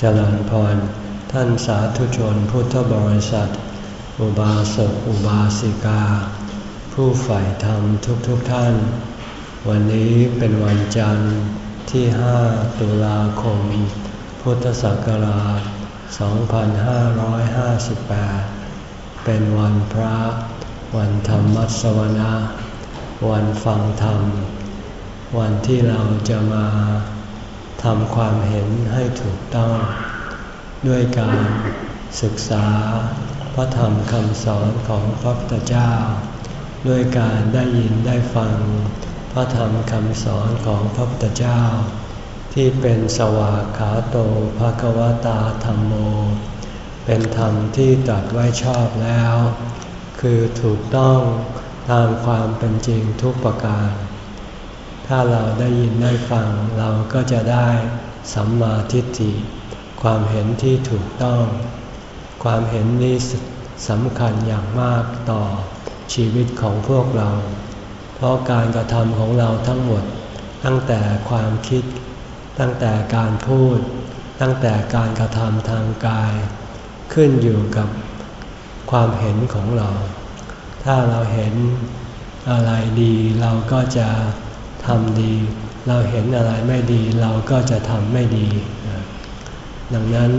เจริญพร ท่านสาธุชนพุทธบริษัท อุบาสกอุบาสิกา ผู้ใฝ่ธรรมทุกๆทท่าน วันนี้เป็นวันจันทร์ที่ 5 ตุลาคม พุทธศักราช 2558 เป็นวันพระ วันธรรมสวนาวันฟังธรรม วันที่เราจะมา ทำความเห็นให้ถูกต้อง ด้วยการศึกษาพระธรรมคำสอนของพระพุทธเจ้า ด้วยการได้ยินได้ฟัง พระธรรมคำสอนของพระพุทธเจ้า ที่เป็นสวากขาโตภะควตาธรรมโม เป็นธรรมที่ตัดไว้ชอบแล้ว คือถูกต้องตามความเป็นจริงทุกประการ ถ้าเราได้ยินได้ฟังเราก็จะได้สัมมาทิฏฐิ ความเห็นที่ถูกต้อง ความเห็นนี้สำคัญอย่างมากต่อชีวิตของพวกเรา เพราะการกระทำของเราทั้งหมด ตั้งแต่ความคิด ตั้งแต่การพูด ตั้งแต่การกระทำทางกาย ขึ้นอยู่กับความเห็นของเรา ถ้าเราเห็นอะไรดีเราก็จะ ทำดี เราเห็นอะไรไม่ดี เราก็จะทำไม่ดี ดังนั้น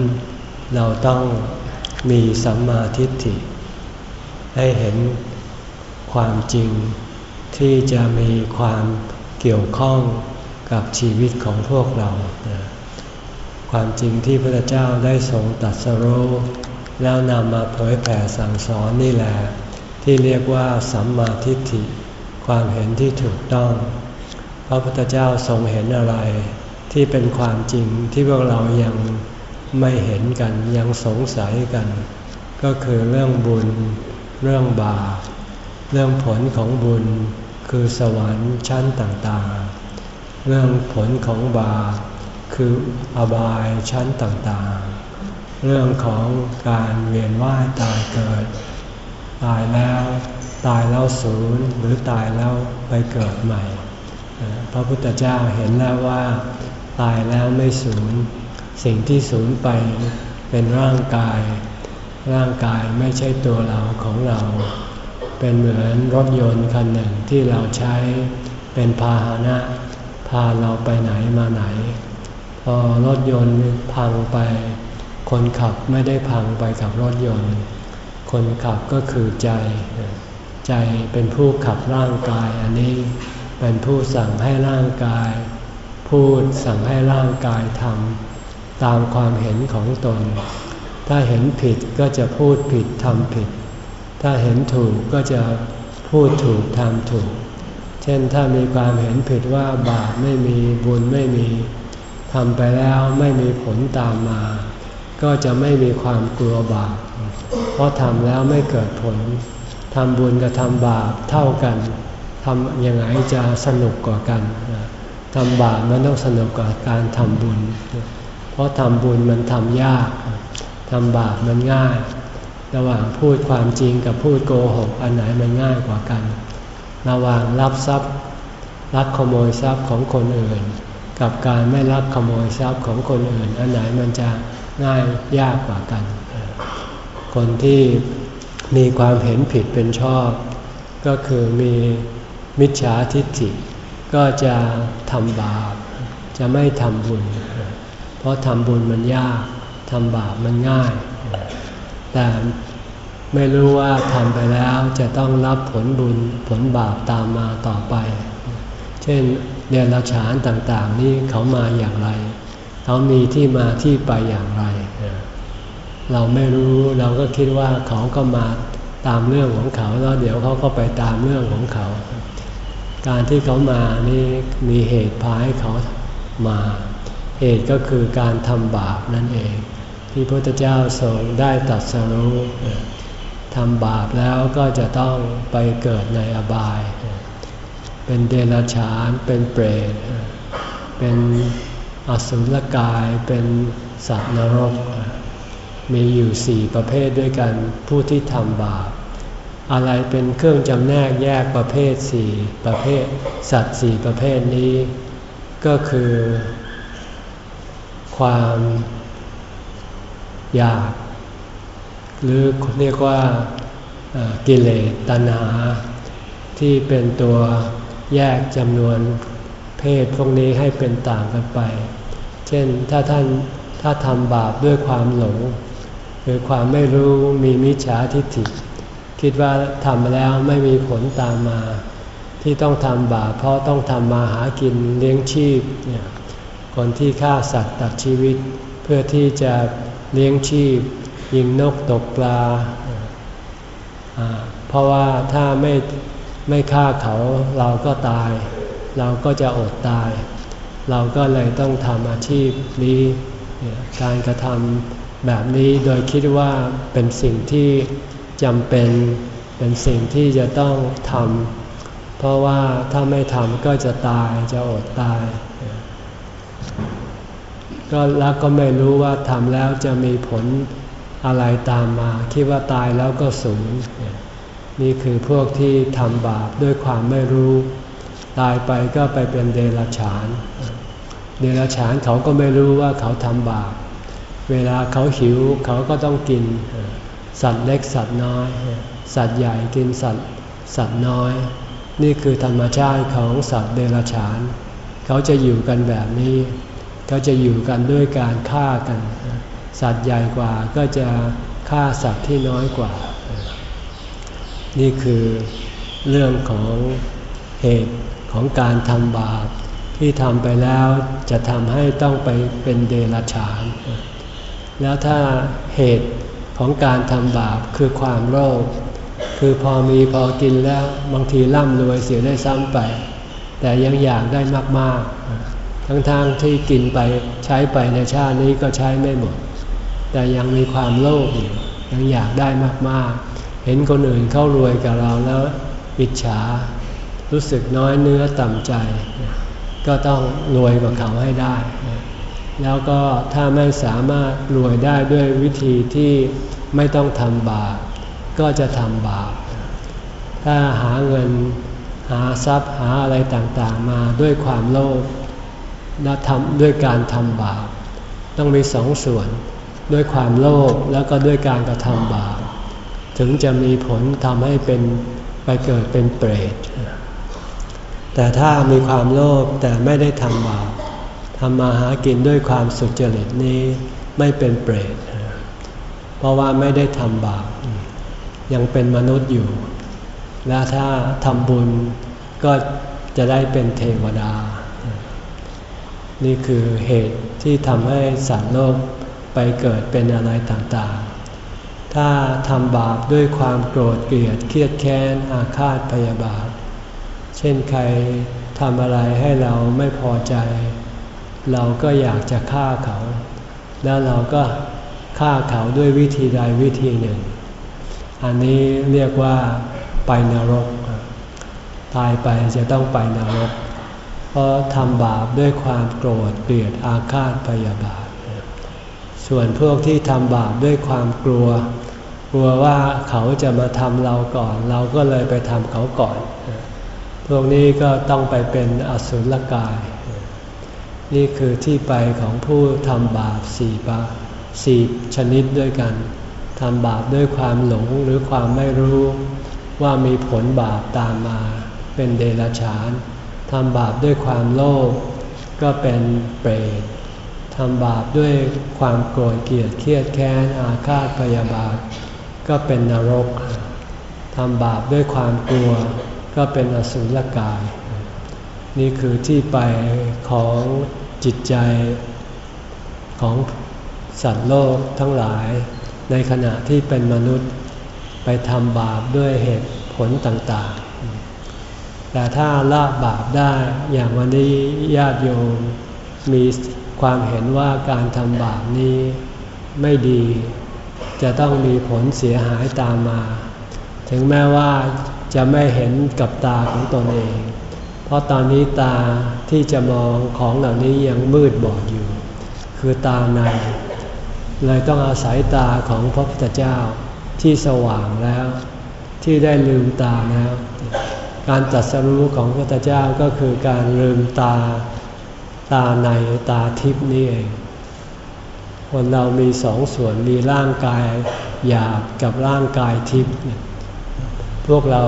เราต้องมีสัมมาทิฏฐิ ให้เห็นความจริงที่จะมีความเกี่ยวข้องกับชีวิตของพวกเรา ความจริงที่พระเจ้าได้ทรงตัดสรู้แล้วนำมาเผยแผ่สั่งสอนนี่แหละ ที่เรียกว่าสัมมาทิฏฐิ ความเห็นที่ถูกต้อง พระพุทธเจ้าทรงเห็นอะไร ที่เป็นความจริงที่พวกเรายังไม่เห็นกันยังสงสัยกัน ก็คือเรื่องบุญ เรื่องบาปเรื่องผลของบุญคือสวรรค์ชั้นต่างๆ เรื่องผลของบาปคืออบายชั้นต่างๆ เรื่องของการเวียนว่ายตายเกิด ตายแล้ว ตายแล้วศูนย์หรือตายแล้วไปเกิดใหม่ พระพุทธเจ้าเห็นแล้วว่าตายแล้วไม่สูญ สิ่งที่สูญไปเป็นร่างกาย ร่างกายไม่ใช่ตัวเราของเรา เป็นเหมือนรถยนต์คันหนึ่งที่เราใช้เป็นพาหนะพาเราไปไหนมาไหน พอรถยนต์พังไป คนขับไม่ได้พังไปกับรถยนต์ คนขับก็คือใจ ใจเป็นผู้ขับร่างกายอันนี้ เป็นผู้สั่งให้ร่างกาย พูดสั่งให้ร่างกายทำตามความเห็นของตน ถ้าเห็นผิดก็จะพูดผิดทำผิด ถ้าเห็นถูกก็จะพูดถูกทำถูก เช่นถ้ามีความเห็นผิดว่าบาปไม่มีบุญไม่มีทำไปแล้วไม่มีผลตามมา ก็จะไม่มีความกลัวบาปเพราะทำแล้วไม่เกิดผลทำบุญกับทำบาปเท่ากัน ทำยังไงจะสนุกกว่ากันทำบาปมันต้องสนุกกว่าการทำบุญ เพราะทำบุญมันทำยากทำบาปมันง่าย ระหว่างพูดความจริงกับพูดโกหกอันไหนมันง่ายกว่ากัน ระหว่างรับทรัพย์รักขโมยทรัพย์ของคนอื่น กับการไม่รับขโมยทรัพย์ของคนอื่น อันไหนมันจะง่ายยากกว่ากัน คนที่มีความเห็นผิดเป็นชอบ ก็คือมี มิจฉาทิฏฐิก็จะทำบาป จะไม่ทำบุญ เพราะทำบุญมันยากทำบาปมันง่าย แต่ไม่รู้ว่าทำไปแล้วจะต้องรับผลบุญผลบาปตามมาต่อไป เช่นเดรัจฉานต่างๆ นี่เขามาอย่างไร เขามีที่มาที่ไปอย่างไร เราไม่รู้เราก็คิดว่าเขาก็มาตามเรื่องของเขาแล้วเดี๋ยวเขาก็ไปตามเรื่องของเขา การที่เขามานี่มีเหตุพาให้เขามา เหตุก็คือการทำบาปนั่นเอง ที่พระพุทธเจ้าทรงได้ตัดสรู้ทำบาปแล้วก็จะต้องไปเกิดในอบาย เป็นเดรัจฉานเป็นเปรตเป็นอสุรกายเป็นสัตว์นรก มีอยู่สี่ประเภทด้วยกันผู้ที่ทำบาป อะไรเป็นเครื่องจำแนกแยกประเภทสี่ประเภท สัตว์สี่ประเภทนี้ ก็คือ ความอยาก หรือเรียกว่ากิเลสตัณหา ที่เป็นตัวแยกจำนวนเพศพวกนี้ให้เป็นต่างกันไป เช่นถ้าท่านถ้าทำบาปด้วยความหลงคือความไม่รู้มีมิจฉาทิฏฐิ คิดว่าทำแล้วไม่มีผลตามมา ที่ต้องทำบาปเพราะต้องทำมาหากินเลี้ยงชีพเนี่ยคนที่ฆ่าสัตว์ตัดชีวิต เพื่อที่จะเลี้ยงชีพ ยิงนกตกปลา เพราะว่าถ้าไม่ไม่ฆ่าเขาเราก็ตาย เราก็จะอดตาย เราก็เลยต้องทำอาชีพนี้การกระทำแบบนี้โดยคิดว่าเป็นสิ่งที่ จำเป็นเป็นสิ่งที่จะต้องทำเพราะว่าถ้าไม่ทำก็จะตายจะอดตาย ก็แล้วก็ไม่รู้ว่าทำแล้วจะมีผลอะไรตามมา คิดว่าตายแล้วก็สูญนี่คือพวกที่ทำบาปด้วยความไม่รู้ ตายไปก็ไปเป็นเดรัจฉาน เดรัจฉานเขาก็ไม่รู้ว่าเขาทำบาปเวลาเขาหิวเขาก็ต้องกิน สัตว์เล็กสัตว์น้อย สัตว์ใหญ่กินสัตว์สัตว์น้อย นี่คือธรรมชาติของสัตว์เดรัจฉาน เขาจะอยู่กันแบบนี้ เขาจะอยู่กันด้วยการฆ่ากัน สัตว์ใหญ่กว่าก็จะฆ่าสัตว์ที่น้อยกว่า นี่คือเรื่องของเหตุของการทำบาปที่ทำไปแล้วจะทำให้ต้องไปเป็นเดรัจฉาน แล้วถ้าเหตุ ของการทำบาปคือความโลภคือพอมีพอกินแล้วบางทีร่ำรวยเสียได้ซ้ำไป แต่ยังอยากได้มากๆ ทั้งๆทที่กินไปใช้ไปในชาตินี้ก็ใช้ไม่หมด แต่ยังมีความโลภอยู่ยังอยากได้มากๆ เห็นคนอื่นเข้ารวยกับเราแล้วอิจฉา รู้สึกน้อยเนื้อต่ำใจ ก็ต้องรวยกว่าเขาให้ได้ แล้วก็ถ้าไม่สามารถรวยได้ด้วยวิธีที่ ไม่ต้องทำบาปก็จะทำบาป ถ้าหาเงินหาทรัพย์หาอะไรต่างๆมาด้วยความโลภและทำด้วยการทำบาป ต้องมีสองส่วน ด้วยความโลภแล้วก็ด้วยการกระทำบาป ถึงจะมีผลทำให้เป็นไปเกิดเป็นเปรต แต่ถ้ามีความโลภแต่ไม่ได้ทำบาปทำมาหากินด้วยความสุจริตนี้ไม่เป็นเปรต เพราะว่าไม่ได้ทำบาปยังเป็นมนุษย์อยู่ และถ้าทำบุญก็จะได้เป็นเทวดา นี่คือเหตุที่ทำให้สัตว์โลกไปเกิดเป็นอะไรต่างๆ ถ้าทำบาปด้วยความโกรธเกลียดเครียดแค้นอาฆาตพยาบาท เช่นใครทำอะไรให้เราไม่พอใจ เราก็อยากจะฆ่าเขา แล้วเราก็ ฆ่าเขาด้วยวิธีใดวิธีหนึ่ง อันนี้เรียกว่าไปนรก ตายไปจะต้องไปนรก เพราะทำบาปด้วยความโกรธเกลียดอาฆาตพยาบาท ส่วนพวกที่ทำบาปด้วยความกลัว กลัวว่าเขาจะมาทำเราก่อน เราก็เลยไปทำเขาก่อน พวกนี้ก็ต้องไปเป็นอสุรกาย นี่คือที่ไปของผู้ทำบาปสี่ปา สี่ชนิดด้วยกันทำบาปด้วยความหลงหรือความไม่รู้ว่ามีผลบาปตามมาเป็นเดรัจฉานทำบาปด้วยความโลภก็เป็นเปรตทำบาปด้วยความโกรธเกลียดเครียดแค้นอาฆาตพยาบาท ก็เป็นนรกทำบาปด้วยความกลัว ก็เป็นอสุรกาย นี่คือที่ไปของจิตใจของ สัตว์โลกทั้งหลาย ในขณะที่เป็นมนุษย์ไปทำบาปด้วยเหตุผลต่างๆ แต่ถ้าละบาปได้อย่างวันนี้ญาติโยมมีความเห็นว่าการทำบาปนี้ไม่ดี จะต้องมีผลเสียหายตามมา ถึงแม้ว่าจะไม่เห็นกับตาของตนเอง เพราะตอนนี้ตาที่จะมองของเหล่านี้ยังมืดบอดอยู่ คือตาใน เลยต้องอาศัยตาของพระพุทธเจ้าที่สว่างแล้ว ที่ได้ลืมตาแล้ว การตัดสรู้ของพระพุทธเจ้าก็คือการลืมตาตาในตาทิพนี้เอง คนเรามีสองส่วนมีร่างกายหยาบกับร่างกายทิพย์พวกเรา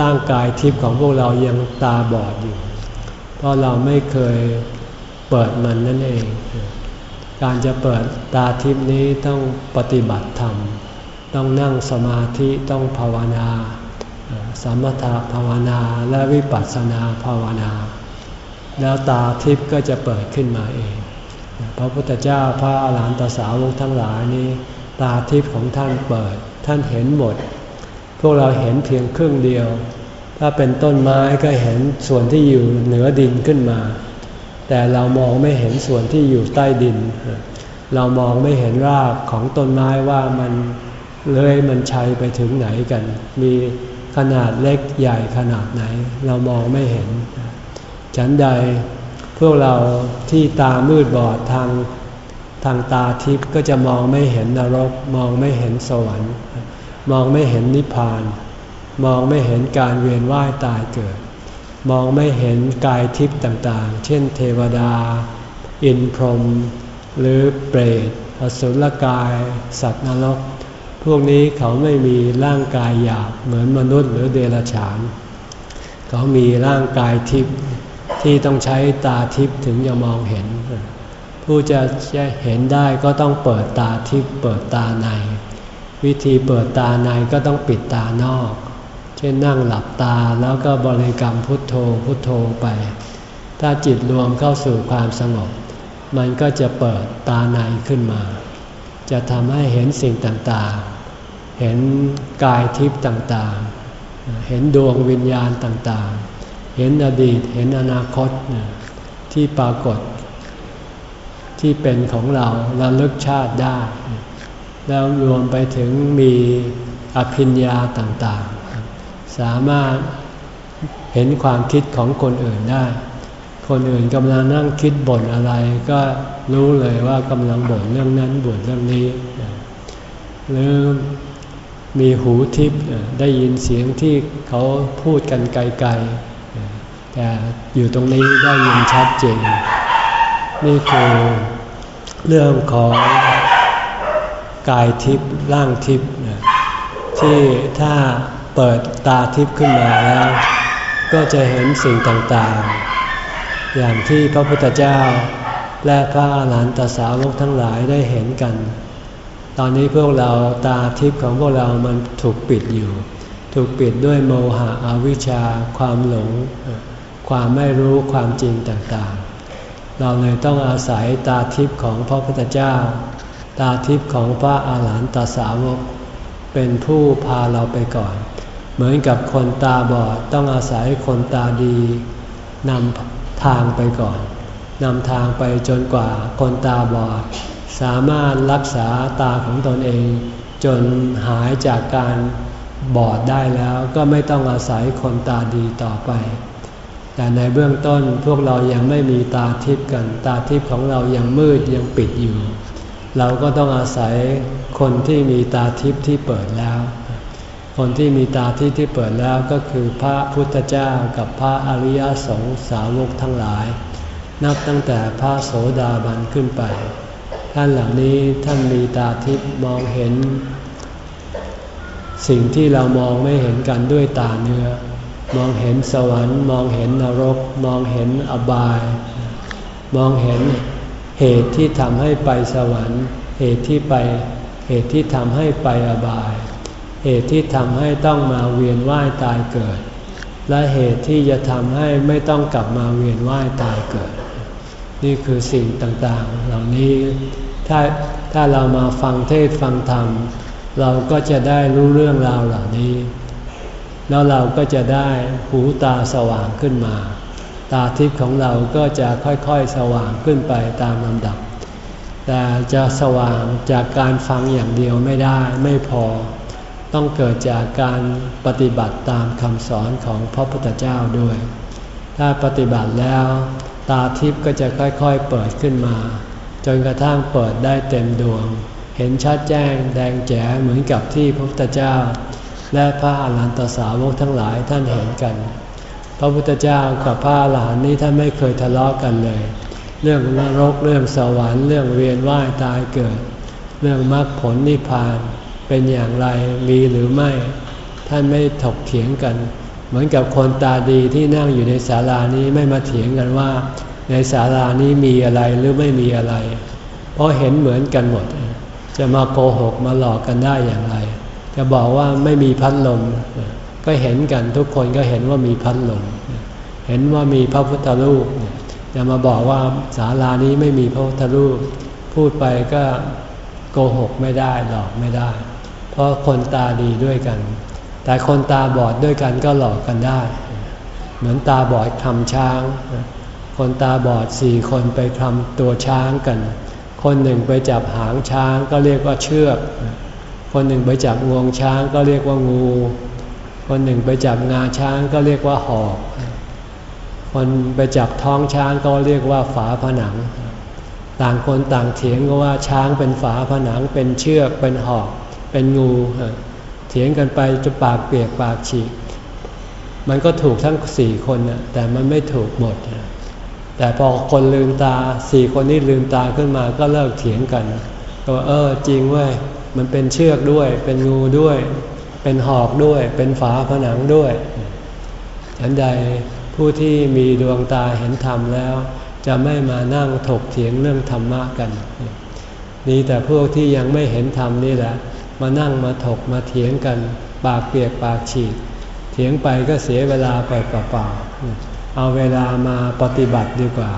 ร่างกายทิพย์ของพวกเรายังตาบอดอยู่ เพราะเราไม่เคยเปิดมันนั่นเอง การจะเปิดตาทิพย์นี้ต้องปฏิบัติธรรม ต้องนั่งสมาธิต้องภาวนา สมถะภาวนาและวิปัสสนาภาวนา แล้วตาทิพย์ก็จะเปิดขึ้นมาเอง พระพุทธเจ้าพระอาหารหันตสาวกทั้งหลายนี้ ตาทิพย์ของท่านเปิด ท่านเห็นหมด พวกเราเห็นเพียงครึ่งเดียว ถ้าเป็นต้นไม้ก็เห็นส่วนที่อยู่เหนือดินขึ้นมา แต่เรามองไม่เห็นส่วนที่อยู่ใต้ดิน เรามองไม่เห็นรากของต้นไม้ว่ามันเลื้อยมันชัยไปถึงไหนกัน มีขนาดเล็กใหญ่ขนาดไหน เรามองไม่เห็น ฉันใดพวกเราที่ตามืดบอดทางทางตาทิพย์ก็จะมองไม่เห็นนรก มองไม่เห็นสวรรค์ มองไม่เห็นนิพพาน มองไม่เห็นการเวียนว่ายตายเกิด มองไม่เห็นกายทิพย์ต่างๆ เช่นเทวดา อินพรหมหรือเปรต อสุรกาย สัตว์นรก พวกนี้เขาไม่มีร่างกายหยาบเหมือนมนุษย์หรือเดรัจฉาน เขามีร่างกายทิพย์ที่ต้องใช้ตาทิพย์ถึงจะมองเห็น ผู้จะเห็นได้ก็ต้องเปิดตาทิพย์เปิดตาใน วิธีเปิดตาในก็ต้องปิดตานอก เช่นนั่งหลับตาแล้วก็บริกรรมพุทโธพุทโธไป ถ้าจิตรวมเข้าสู่ความสงบ มันก็จะเปิดตาในขึ้นมา จะทำให้เห็นสิ่งต่างๆ เห็นกายทิพย์ต่างๆ เห็นดวงวิญญาณต่างๆ เห็นอดีตเห็นอนาคตที่ปรากฏ ที่เป็นของเราระลึกชาติได้ แล้วรวมไปถึงมีอภิญญาต่างๆ สามารถเห็นความคิดของคนอื่นได้ คนอื่นกำลังนั่งคิดบ่นอะไร ก็รู้เลยว่ากำลังบ่นเรื่องนั้นบ่นเรื่องนี้ หรือมีหูทิพย์ได้ยินเสียงที่เขาพูดกันไกลๆ แต่อยู่ตรงนี้ได้ยินชัดเจน นี่คือเรื่องของกายทิพย์ร่างทิพย์ที่ถ้า เปิดตาทิพย์ขึ้นมาแล้ว ก็จะเห็นสิ่งต่างๆ อย่างที่พระพุทธเจ้า และพระอาหารหันตสาวกทั้งหลายได้เห็นกัน ตอนนี้พวกเราตาทิพย์ของพวกเรามันถูกปิดอยู่ ถูกปิดด้วยโมหะอวิชชา ความหลง ความไม่รู้ความจริงต่างๆ เราเลยต้องอาศัยตาทิพย์ของพระพุทธเจ้า ตาทิพย์ของพระอาหารหันตสาวกเป็นผู้พาเราไปก่อน เหมือนกับคนตาบอดต้องอาศัยคนตาดีนำทางไปก่อนนำทางไปจนกว่าคนตาบอด สามารถรักษาตาของตนเอง จนหายจากการบอดได้แล้วก็ไม่ต้องอาศัยคนตาดีต่อไป แต่ในเบื้องต้นพวกเรายังไม่มีตาทิพย์กัน ตาทิพย์ของเรายังมืดยังปิดอยู่ เราก็ต้องอาศัยคนที่มีตาทิพย์ที่เปิดแล้ว คนที่มีตาที่ที่เปิดแล้วก็คือพระพุทธเจ้ากับพระอริยสงสาวกทั้งหลาย นับตั้งแต่พระโสดาบันขึ้นไป ท่านเหล่านี้ท่านมีตาทิพมองเห็น สิ่งที่เรามองไม่เห็นกันด้วยตาเนื้อ มองเห็นสวรรค์ มองเห็นนรก มองเห็นอบาย มองเห็นเหตุที่ทำให้ไปสวรรค์ เหตุที่ไปเหตุที่ทำให้ไปอบาย เหตุที่ทำให้ต้องมาเวียนว่ายตายเกิด และเหตุที่จะทำให้ไม่ต้องกลับมาเวียนว่ายตายเกิด นี่คือสิ่งต่างๆ เหล่านี้ถ้าถ้าเรามาฟังเทศฟังธรรม เราก็จะได้รู้เรื่องราวเหล่านี้ แล้วเราก็จะได้หูตาสว่างขึ้นมา ตาทิพย์ของเราก็จะค่อยๆสว่างขึ้นไปตามลำดับ แต่จะสว่างจากการฟังอย่างเดียวไม่ได้ไม่พอ ต้องเกิดจากการปฏิบัติตามคำสอนของพระพุทธเจ้าด้วย ถ้าปฏิบัติแล้ว ตาทิพย์ก็จะค่อยๆเปิดขึ้นมา จนกระทั่งเปิดได้เต็มดวง เห็นชัดแจ้งแดงแจ๋เหมือนกับที่พระพุทธเจ้า และพระอาหารหันตสาวกทั้งหลายท่านเห็นกัน พระพุทธเจ้ากับพระอาหารหันต์นี้ท่านไม่เคยทะเลาะกันเลย เรื่องนรกเรื่องสวรรค์เรื่องเวียนว่ายตายเกิด เรื่องมรรคผลนิพพาน เป็นอย่างไรมีหรือไม่ ท่านไม่ถกเถียงกัน เหมือนกับคนตาดีที่นั่งอยู่ในศาลานี้ไม่มาเถียงกันว่า ในศาลานี้มีอะไรหรือไม่มีอะไร เพราะเห็นเหมือนกันหมด จะมาโกหกมาหลอกกันได้อย่างไร จะบอกว่าไม่มีพัดลม ก็เห็นกันทุกคนก็เห็นว่ามีพัดลม เห็นว่ามีพระพุทธรูปจะมาบอกว่าศาลานี้ไม่มีพระพุทธรูป พูดไปก็โกหกไม่ได้หลอกไม่ได้ ราะคนตาดีด้วยกัน แต่คนตาบอดด้วยกันก็หลอกกันได้ เหมือนตาบอดทำช้าง คนตาบอดสี่คนไปทำตัวช้างกัน คนหนึ่งไปจับหางช้างก็เรียกว่าเชือก คนหนึ่งไปจับงวงช้างก็เรียกว่างู คนหนึ่งไปจับงาช้างก็เรียกว่าหอก คนไปจับท้องช้างก็เรียกว่าฝาผนังต่างคนต่างเถียงก็ว่าช้างเป็นฝาผนังเป็นเชือกเป็นหอก เป็นงูเถียงกันไปจะปากเปียกปากฉีก มันก็ถูกทั้งสี่คนนะแต่มันไม่ถูกหมด แต่พอคนลืมตาสี่คนนี้ลืมตาขึ้นมาก็เลิกเถียงกันก็เออจริงเว้ยมันเป็นเชือกด้วย เป็นงูด้วย เป็นหอกด้วย เป็นฝาผนังด้วยฉันใดผู้ที่มีดวงตาเห็นธรรมแล้ว จะไม่มานั่งถกเถียงเรื่องธรรมะกัน นี่แต่พวกที่ยังไม่เห็นธรรมนี่แหละ มานั่งมาถกมาเถียงกันปากเปียกปากฉีก เถียงไปก็เสียเวลาไปเปล่าๆเอาเวลามาปฏิบัติดีกว่า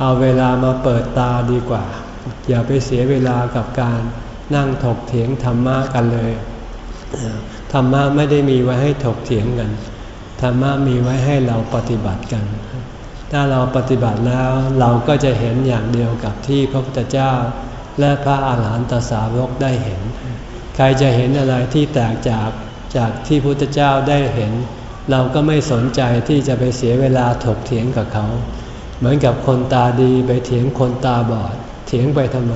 เอาเวลามาเปิดตาดีกว่า อย่าไปเสียเวลากับการนั่งถกเถียงธรรมะกันเลยธรรมะไม่ได้มีไว้ให้ถกเถียงกันธรรมะมีไว้ให้เราปฏิบัติกัน ถ้าเราปฏิบัติแล้วเราก็จะเห็นอย่างเดียวกับที่พระพุทธเจ้า และพระอาหารหันตสาวกได้เห็น ใครจะเห็นอะไรที่แตกจากจากที่พุทธเจ้าได้เห็น เราก็ไม่สนใจที่จะไปเสียเวลาถกเถียงกับเขา เหมือนกับคนตาดีไปเถียงคนตาบอด เถียงไปทำไม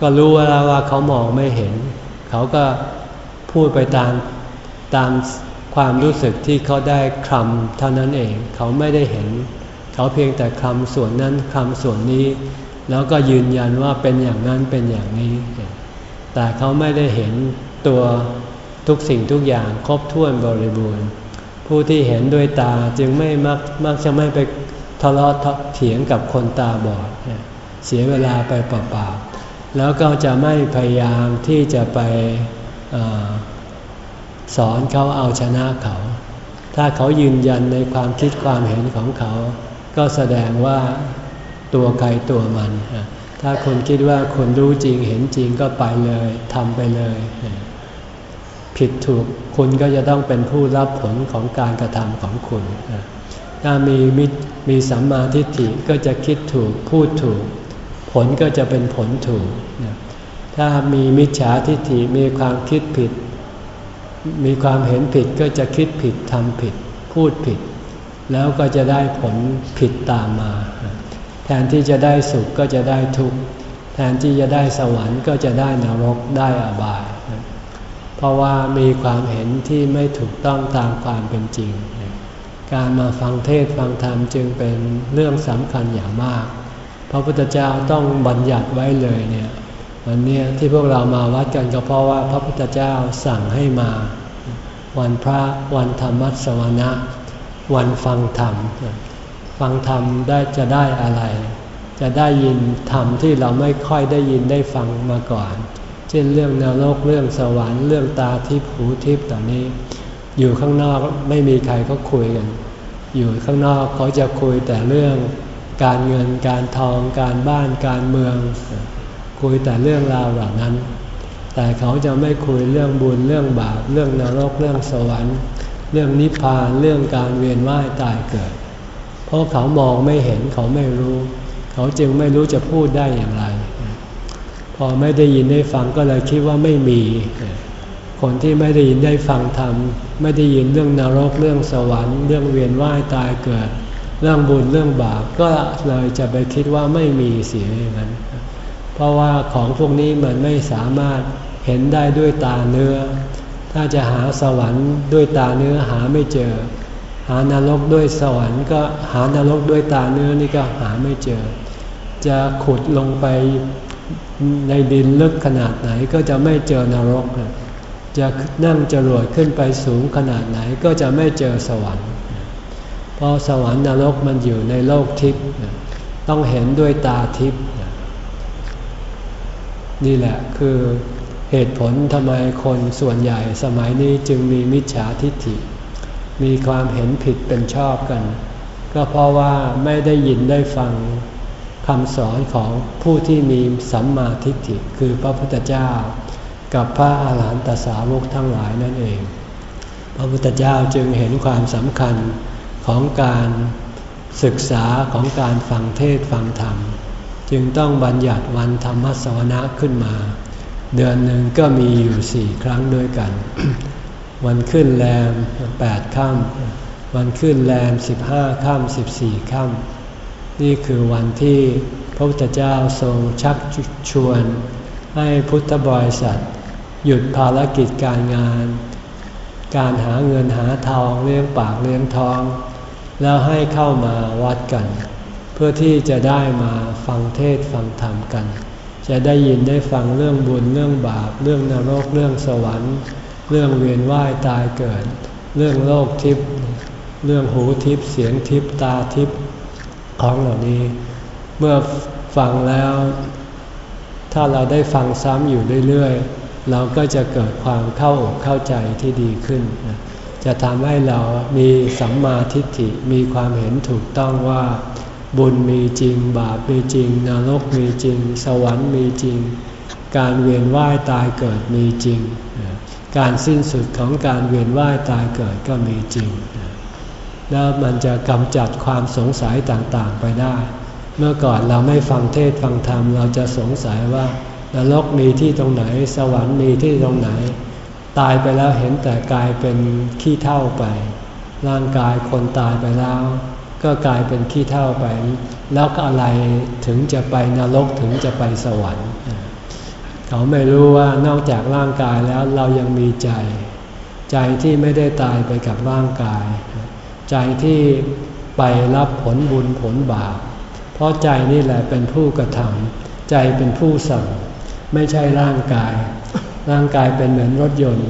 ก็รู้แล้วว่าเขามองไม่เห็น เขาก็พูดไปตามตามความรู้สึกที่เขาได้คำเท่านั้นเอง เขาไม่ได้เห็น เขาเพียงแต่คำส่วนนั้นคำส่วนนี้ แล้วก็ยืนยันว่าเป็นอย่างนั้นเป็นอย่างนี้ แต่เขาไม่ได้เห็นตัวทุกสิ่งทุกอย่างครบถ้วนบริบูรณ์ ผู้ที่เห็นด้วยตาจึงไม่มักมักจะไม่ไปทะเลาะเถียงกับคนตาบอด เสียเวลาไปเปล่าๆแล้วก็จะไม่พยายามที่จะไปสอนเขาเอาชนะเขา ถ้าเขายืนยันในความคิดความเห็นของเขา ก็แสดงว่าตัวใครตัวมัน ถ้าคุณคิดว่าคุณรู้จริงเห็นจริงก็ไปเลยทำไปเลย ผิดถูกคุณก็จะต้องเป็นผู้รับผลของการกระทำของคุณ ถ้ามีมิมีสัมมาทิฏฐิก็จะคิดถูกพูดถูก ผลก็จะเป็นผลถูก ถ้ามีมิจฉาทิฏฐิมีความคิดผิด มีความเห็นผิดก็จะคิดผิดทำผิด พูดผิด แล้วก็จะได้ผลผิดตามมา แทนที่จะได้สุขก็จะได้ทุกข์แทนที่จะได้สวรรค์ก็จะได้นรกได้อบาย เพราะว่ามีความเห็นที่ไม่ถูกต้องตามความเป็นจริง การมาฟังเทศฟังธรรมจึงเป็นเรื่องสำคัญอย่างมาก พระพุทธเจ้าต้องบัญญัติไว้เลยเนี่ยวันนี้ที่พวกเรามาวัดกันก็เพราะว่าพระพุทธเจ้าสั่งให้มา วันพระวันธรรมสวนะ วันฟังธรรม ฟังธรรมได้จะได้อะไร จะได้ยินธรรมที่เราไม่ค่อยได้ยินได้ฟังมาก่อน เช่นเรื่องนรกเรื่องสวรรค์เรื่องตาทิพย์หูทิพย์ต่อนี้ อยู่ข้างนอกไม่มีใครเขาคุยกัน อยู่ข้างนอกเขาจะคุยแต่เรื่องการเงินการทองการบ้านการเมือง คุยแต่เรื่องราวเหล่านั้น แต่เขาจะไม่คุยเรื่องบุญเรื่องบาปเรื่องนรกเรื่องสวรรค์ เรื่องนิพพานเรื่องการเวียนว่ายตายเกิด เพราะเขามองไม่เห็นเขาไม่รู้ เขาจึงไม่รู้จะพูดได้อย่างไร พอไม่ได้ยินได้ฟังก็เลยคิดว่าไม่มี คนที่ไม่ได้ยินได้ฟังธรรมไม่ได้ยินเรื่องนรกเรื่องสวรรค์เรื่องเวียนว่ายตายเกิด เรื่องบุญเรื่องบาปก็เลยจะไปคิดว่าไม่มีเสียอย่างนั้น เพราะว่าของพวกนี้มันไม่สามารถเห็นได้ด้วยตาเนื้อ ถ้าจะหาสวรรค์ด้วยตาเนื้อหาไม่เจอ หานรกด้วยสวรรค์ก็หานรกด้วยตาเนื้อนี่ก็หาไม่เจอ จะขุดลงไปในดินลึกขนาดไหนก็จะไม่เจอนรก จะนั่งจรวดขึ้นไปสูงขนาดไหนก็จะไม่เจอสวรรค์ เพราะสวรรค์นรกมันอยู่ในโลกทิพย์ต้องเห็นด้วยตาทิพย์นี่แหละคือเหตุผลทำไมคนส่วนใหญ่สมัยนี้จึงมีมิจฉาทิฏฐิ มีความเห็นผิดเป็นชอบกัน ก็เพราะว่าไม่ได้ยินได้ฟังคำสอนของผู้ที่มีสัมมาทิฏฐิคือพระพุทธเจ้า กับพระอาหารหันตสาวกทั้งหลายนั่นเอง พระพุทธเจ้าจึงเห็นความสำคัญของการศึกษาของการฟังเทศฟังธรรม จึงต้องบัญญัติวันธรรมสวนะขึ้นมา เดือนหนึ่งก็มีอยู่สี่ครั้งด้วยกัน วันขึ้นแรมแปดค่ำวันขึ้นแรมสิบห้าค่ำสิบสี่ค่ำนี่คือวันที่พระพุทธเจ้าทรงชักชวน ให้พุทธบริษัท หยุดภารกิจการงาน การหาเงินหาทองเลี้ยงปากเลี้ยงท้อง แล้วให้เข้ามาวัดกัน เพื่อที่จะได้มาฟังเทศฟังธรรมกัน จะได้ยินได้ฟังเรื่องบุญเรื่องบาป เรื่องนรกเรื่องสวรรค์ เรื่องเวียนว่ายตายเกิด เรื่องโลกทิพย์เรื่องหูทิพย์เสียงทิพย์ตาทิพย์ของเหล่านี้ เมื่อฟังแล้ว ถ้าเราได้ฟังซ้ำอยู่เรื่อยๆ เราก็จะเกิดความเข้าอกเข้าใจที่ดีขึ้น จะทำให้เรามีสัมมาทิฏฐิมีความเห็นถูกต้องว่า บุญมีจริง บาปมีจริง นรกมีจริง สวรรค์มีจริง การเวียนว่ายตายเกิดมีจริง การสิ้นสุดของการเวียนว่ายตายเกิดก็มีจริง แล้วมันจะกำจัดความสงสัยต่างๆไปได้ เมื่อก่อนเราไม่ฟังเทศฟังธรรมเราจะสงสัยว่านรกมีที่ตรงไหน สวรรค์มีที่ตรงไหน ตายไปแล้วเห็นแต่กายเป็นขี้เท่าไป ร่างกายคนตายไปแล้ว ก็กลายเป็นขี้เท่าไป แล้วอะไรถึงจะไปนรกถึงจะไปสวรรค์ เขาไม่รู้ว่านอกจากร่างกายแล้วเรายังมีใจ ใจที่ไม่ได้ตายไปกับร่างกาย ใจที่ไปรับผลบุญผลบาป เพราะใจนี่แหละเป็นผู้กระทำใจเป็นผู้สั่ง ไม่ใช่ร่างกาย ร่างกายเป็นเหมือนรถยนต์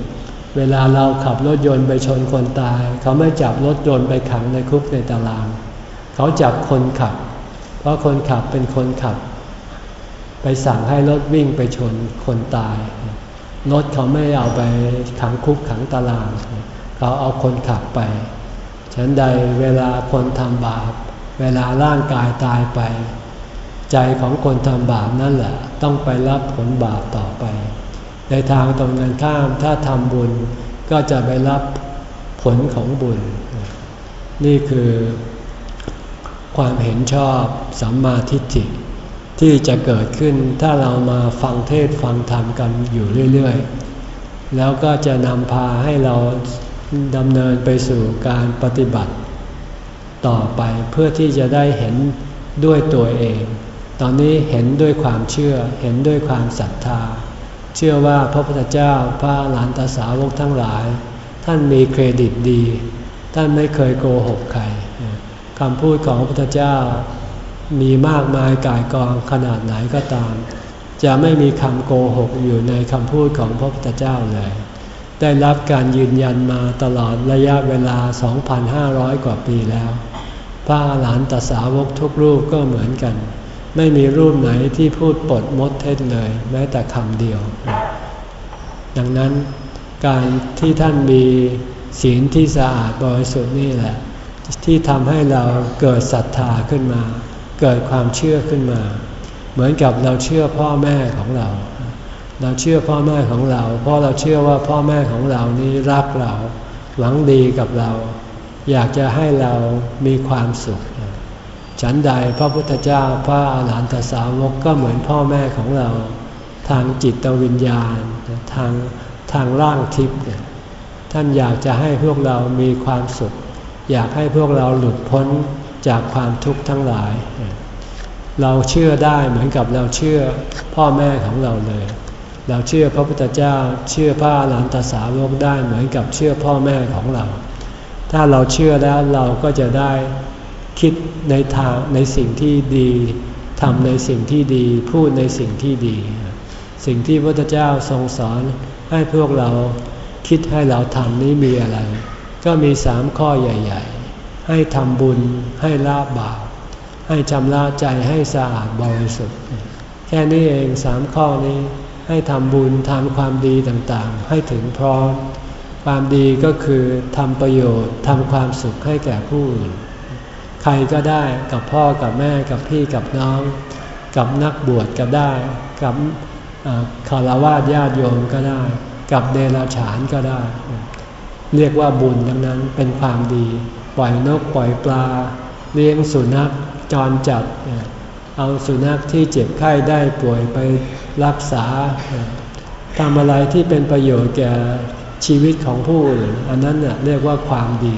เวลาเราขับรถยนต์ไปชนคนตาย เขาไม่จับรถยนต์ไปขังในคุกในตาราง เขาจับคนขับ เพราะคนขับเป็นคนขับ ไปสั่งให้รถวิ่งไปชนคนตาย รถเขาไม่เอาไปขังคุกขังตาราง เขาเอาคนขับไป ฉันใดเวลาคนทำบาป เวลาร่างกายตายไป ใจของคนทำบาปนั่นแหละ ต้องไปรับผลบาปต่อไป ในทางตรงกันข้ามถ้าทำบุญก็จะไปรับผลของบุญ นี่คือความเห็นชอบสัมมาทิฏฐิ ที่จะเกิดขึ้นถ้าเรามาฟังเทศฟังธรรมกันอยู่เรื่อยๆ แล้วก็จะนำพาให้เราดำเนินไปสู่การปฏิบัติ ต่อไปเพื่อที่จะได้เห็นด้วยตัวเอง ตอนนี้เห็นด้วยความเชื่อเห็นด้วยความศรัทธา เชื่อว่าพระพุทธเจ้าพระหลานตาสาวกทั้งหลาย ท่านมีเครดิตดี ท่านไม่เคยโกหกใครคำพูดของพระพุทธเจ้า มีมากมายกายกองขนาดไหนก็ตาม จะไม่มีคำโกหกอยู่ในคำพูดของพระพุทธเจ้าเลย ได้รับการยืนยันมาตลอดระยะเวลา 2,500 กว่าปีแล้ว พระหลานตสาวกทุกรูปก็เหมือนกัน ไม่มีรูปไหนที่พูดปดมดเท็จเลย แม้แต่คำเดียว ดังนั้นการที่ท่านมีศีลที่สะอาดบริสุทธิ์นี่แหละ ที่ทำให้เราเกิดศรัทธาขึ้นมา เกิดความเชื่อขึ้นมา เหมือนกับเราเชื่อพ่อแม่ของเรา เราเชื่อพ่อแม่ของเรา เพราะเราเชื่อว่าพ่อแม่ของเรานี้รักเรา หวังดีกับเรา อยากจะให้เรามีความสุข ฉันใดพระพุทธเจ้าพระอาหารหันตสาวกก็เหมือนพ่อแม่ของเรา ทางจิตวิญญาณทางทางร่างทิพย์ท่านอยากจะให้พวกเรามีความสุข อยากให้พวกเราหลุดพ้น จากความทุกข์ทั้งหลาย เราเชื่อได้เหมือนกับเราเชื่อพ่อแม่ของเราเลย เราเชื่อพระพุทธเจ้า เชื่อพระอรหันตสาวกได้เหมือนกับเชื่อพ่อแม่ของเรา ถ้าเราเชื่อแล้วเราก็จะได้คิดในทางในสิ่งที่ดีทำในสิ่งที่ดีพูดในสิ่งที่ดี สิ่งที่พระพุทธเจ้าทรงสอนให้พวกเราคิดให้เราทำนี้มีอะไร ก็มีสามข้อใหญ่ ๆ ให้ทำบุญให้ละบาปให้ชำระใจให้สะอาดบริสุทธิ์ แค่นี้เองสามข้อนี้ให้ทำบุญทำความดีต่างๆ ให้ถึงพร้อม ความดีก็คือทำประโยชน์ทำความสุขให้แก่ผู้อื่น ใครก็ได้กับพ่อกับแม่กับพี่กับน้อง กับนักบวชก็ได้ กับคารวะญาติโยมก็ได้ กับเดรัจฉานก็ได้ เรียกว่าบุญดังนั้นเป็นความดี ปล่อยนกปล่อยปลา เลี้ยงสุนัขจรจัด เอาสุนัขที่เจ็บไข้ได้ป่วยไปรักษาทำอะไรที่เป็นประโยชน์แก่ชีวิตของผู้อื่นอันนั้นเน่ยเรียกว่าความดี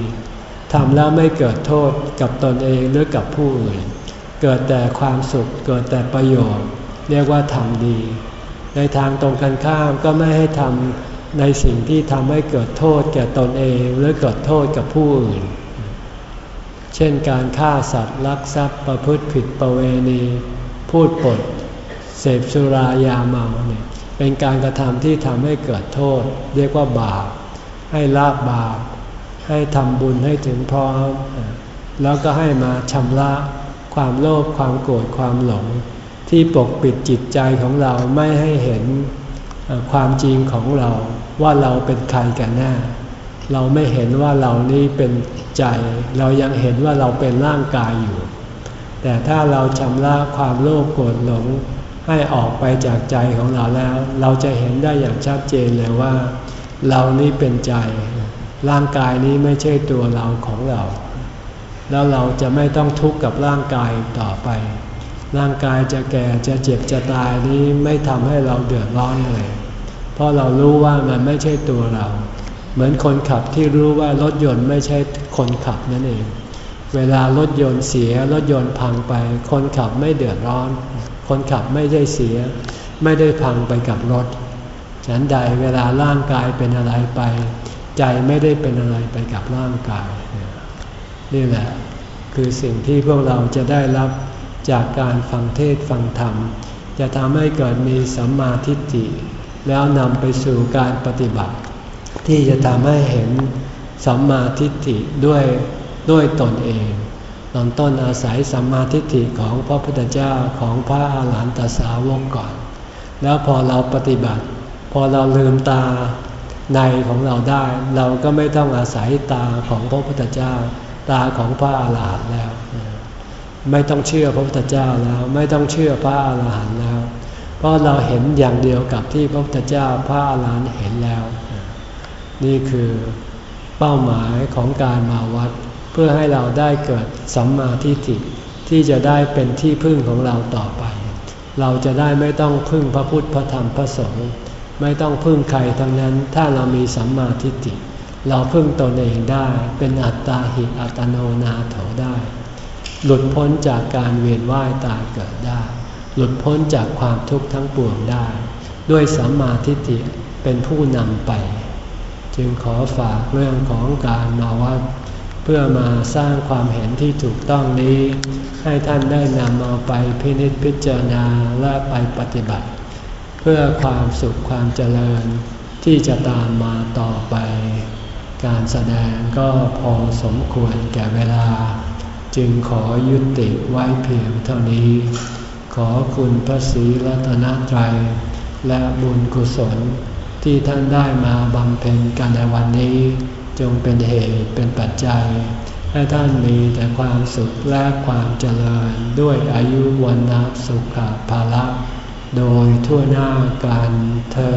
ทำแล้วไม่เกิดโทษกับตนเองหรือกับผู้อื่น เกิดแต่ความสุขเกิดแต่ประโยชน์ เรียกว่าทำดี ในทางตรงกันข้ามก็ไม่ให้ทำในสิ่งที่ทำให้เกิดโทษแก่ตนเอง หรือเกิดโทษกับผู้อื่น เช่นการฆ่าสัตว์ลักทรัพย์ประพฤติผิดประเวณี พูดปด เสพสุรายาเมาเนี่ยเป็นการกระทำที่ทำให้เกิดโทษ เรียกว่าบาป ให้ละบาป ให้ทำบุญให้ถึงพร้อม แล้วก็ให้มาชำระความโลภความโกรธความหลง ที่ปกปิดจิตใจของเราไม่ให้เห็นความจริงของเราว่าเราเป็นใครกันแน่ เราไม่เห็นว่าเรานี้เป็นใจ เรายังเห็นว่าเราเป็นร่างกายอยู่ แต่ถ้าเราชำระความโลภโกรธหลงให้ออกไปจากใจของเราแล้ว เราจะเห็นได้อย่างชัดเจนเลยว่า เรานี้เป็นใจ ร่างกายนี้ไม่ใช่ตัวเราของเรา แล้วเราจะไม่ต้องทุกข์กับร่างกายต่อไป ร่างกายจะแก่จะเจ็บจะตายนี้ไม่ทำให้เราเดือดร้อนเลย เพราะเรารู้ว่ามันไม่ใช่ตัวเรา เหมือนคนขับที่รู้ว่ารถยนต์ไม่ใช่คนขับนั่นเอง เวลารถยนต์เสียรถยนต์พังไป คนขับไม่เดือดร้อน คนขับไม่ได้เสีย ไม่ได้พังไปกับรถฉันใดเวลาร่างกายเป็นอะไรไป ใจไม่ได้เป็นอะไรไปกับร่างกาย นี่แหละ คือสิ่งที่พวกเราจะได้รับจากการฟังเทศฟังธรรม จะทำให้เกิดมีสัมมาทิฏฐิแล้วนำไปสู่การปฏิบัติ ที่จะทำให้เห็นสัมมาทิฏฐิด้วยด้วยตนเองตอนต้นอาศัยสัมมาทิฏฐิของพระพุทธเจ้าของพระอาหารหันตสาวกก่อน แล้วพอเราปฏิบัติ พอเราลืมตาในของเราได้ เราก็ไม่ต้องอาศัยตาของพระพุทธเจ้า ตาของพระอาหารหันต์แล้ว ไม่ต้องเชื่อพระพุทธเจ้าแล้ว ไม่ต้องเชื่อพระอาหารหันต์แล้ว เพราะเราเห็นอย่างเดียวกับที่พระพุทธเจ้าพระอาหารหันต์เห็นแล้ว นี่คือเป้าหมายของการมาวัด เพื่อให้เราได้เกิดสัมมาทิฏฐิที่จะได้เป็นที่พึ่งของเราต่อไป เราจะได้ไม่ต้องพึ่งพระพุทธพระธรรมพระสงฆ์ไม่ต้องพึ่งใครทั้งนั้น ถ้าเรามีสัมมาทิฏฐิเราพึ่งตนเองได้เป็นอัตตาหิอัตโนนาโถได้ หลุดพ้นจากการเวียนว่ายตายเกิดได้ หลุดพ้นจากความทุกข์ทั้งปวงได้ ด้วยสัมมาทิฏฐิเป็นผู้นำไป จึงขอฝากเรื่องของการมาวัด เพื่อมาสร้างความเห็นที่ถูกต้องนี้ ให้ท่านได้นำเอาไปพินิจพิจารณาและไปปฏิบัติ เพื่อความสุขความเจริญที่จะตามมาต่อไป การแสดงก็พอสมควรแก่เวลา จึงขอยุติไว้เพียงเท่านี้ ขอคุณพระศรีรัตนตรัยและบุญกุศล ที่ท่านได้มาบำเพ็ญกันในวันนี้ จงเป็นเหตุเป็นปัจจัย ให้ท่านมีแต่ความสุขและความเจริญด้วยอายุวันนับสุขภาละโดยทั่วหน้ากันเธอ